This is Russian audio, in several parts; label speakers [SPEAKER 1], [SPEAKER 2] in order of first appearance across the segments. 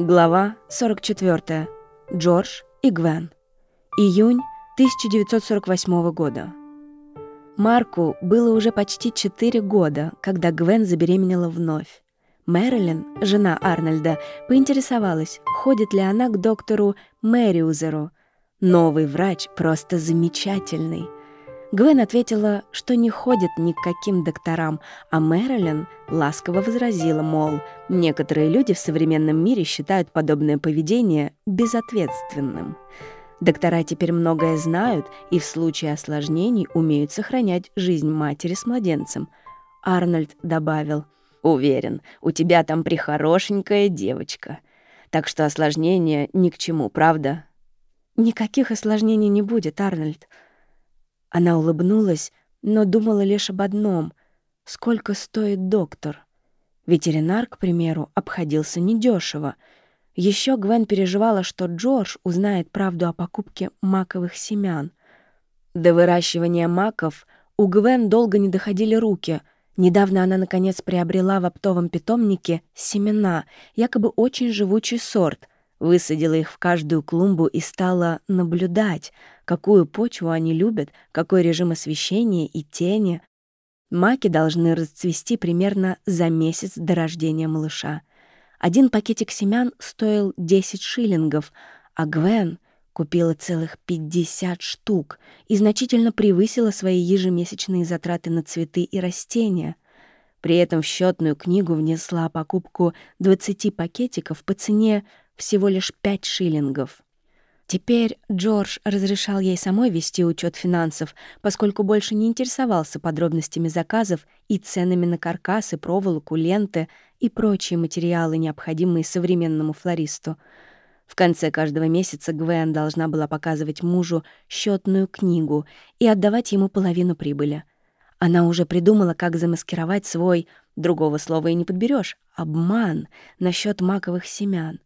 [SPEAKER 1] Глава 44. Джордж и Гвен. Июнь 1948 года. Марку было уже почти 4 года, когда Гвен забеременела вновь. Мэрилин, жена Арнольда, поинтересовалась, ходит ли она к доктору Мэриузеру. Новый врач просто замечательный. Гвен ответила, что не ходит ни к каким докторам, а Мэрилин ласково возразила, мол, некоторые люди в современном мире считают подобное поведение безответственным. Доктора теперь многое знают и в случае осложнений умеют сохранять жизнь матери с младенцем. Арнольд добавил, «Уверен, у тебя там прихорошенькая девочка. Так что осложнения ни к чему, правда?» «Никаких осложнений не будет, Арнольд», она улыбнулась, но думала лишь об одном — сколько стоит доктор. Ветеринар, к примеру, обходился недешево. Еще Гвен переживала, что Джордж узнает правду о покупке маковых семян. До выращивания маков у Гвен долго не доходили руки. Недавно она, наконец, приобрела в оптовом питомнике семена, якобы очень живучий сорт — Высадила их в каждую клумбу и стала наблюдать, какую почву они любят, какой режим освещения и тени. Маки должны расцвести примерно за месяц до рождения малыша. Один пакетик семян стоил 10 шиллингов, а Гвен купила целых 50 штук и значительно превысила свои ежемесячные затраты на цветы и растения. При этом в счетную книгу внесла покупку 20 пакетиков по цене всего лишь пять шиллингов. Теперь Джордж разрешал ей самой вести учет финансов, поскольку больше не интересовался подробностями заказов и ценами на каркасы, проволоку, ленты и прочие материалы, необходимые современному флористу. В конце каждого месяца Гвен должна была показывать мужу счетную книгу и отдавать ему половину прибыли. Она уже придумала, как замаскировать свой, другого слова и не подберешь, обман насчет маковых семян.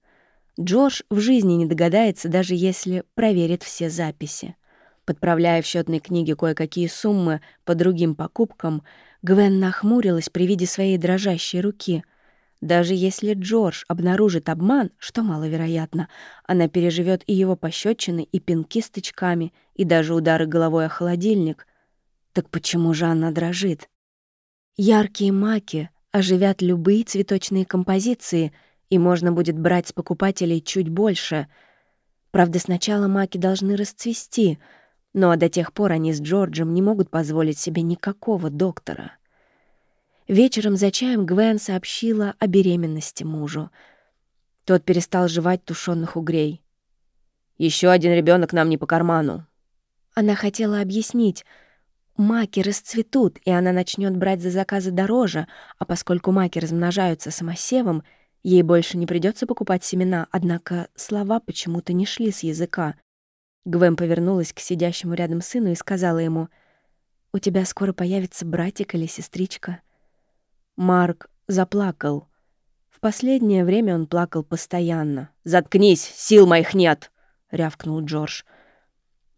[SPEAKER 1] Джордж в жизни не догадается, даже если проверит все записи. Подправляя в счетной книге кое-какие суммы по другим покупкам, Гвен нахмурилась при виде своей дрожащей руки. Даже если Джордж обнаружит обман, что маловероятно, она переживет и его пощечины, и пинки с тычками, и даже удары головой о холодильник. Так почему же она дрожит? Яркие маки оживят любые цветочные композиции — и можно будет брать с покупателей чуть больше. Правда, сначала маки должны расцвести, а до тех пор они с Джорджем не могут позволить себе никакого доктора. Вечером за чаем Гвен сообщила о беременности мужу. Тот перестал жевать тушёных угрей. Еще один ребенок нам не по карману». Она хотела объяснить, маки расцветут, и она начнет брать за заказы дороже, а поскольку маки размножаются самосевом — Ей больше не придется покупать семена, однако слова почему-то не шли с языка. Гвен повернулась к сидящему рядом сыну и сказала ему, «У тебя скоро появится братик или сестричка». Марк заплакал. В последнее время он плакал постоянно. «Заткнись, сил моих нет!» — рявкнул Джордж.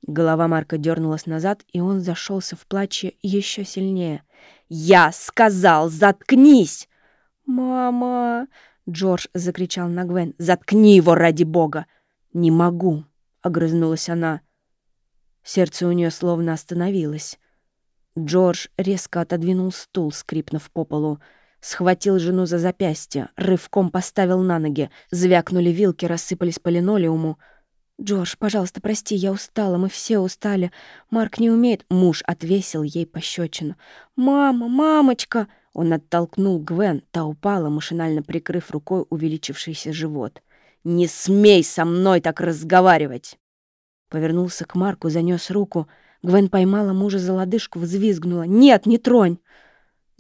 [SPEAKER 1] Голова Марка дернулась назад, и он зашелся в плаче еще сильнее. «Я сказал, заткнись!» «Мама!» Джордж закричал на Гвен. «Заткни его ради бога!» «Не могу!» — огрызнулась она. Сердце у нее словно остановилось. Джордж резко отодвинул стул, скрипнув по полу. Схватил жену за запястье, рывком поставил на ноги. Звякнули вилки, рассыпались по линолеуму. «Джордж, пожалуйста, прости, я устала, мы все устали. Марк не умеет...» Муж отвесил ей пощечину. «Мама, мамочка!» Он оттолкнул Гвен, та упала, машинально прикрыв рукой увеличившийся живот. «Не смей со мной так разговаривать!» Повернулся к Марку, занёс руку. Гвен поймала мужа за лодыжку, взвизгнула. «Нет, не тронь!»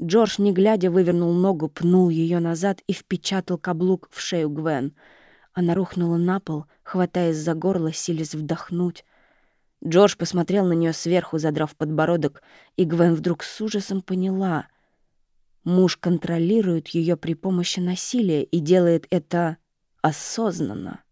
[SPEAKER 1] Джордж, не глядя, вывернул ногу, пнул ее назад и впечатал каблук в шею Гвен. Она рухнула на пол, хватаясь за горло, силясь вдохнуть. Джордж посмотрел на нее сверху, задрав подбородок, и Гвен вдруг с ужасом поняла — Муж контролирует ее при помощи насилия и делает это осознанно.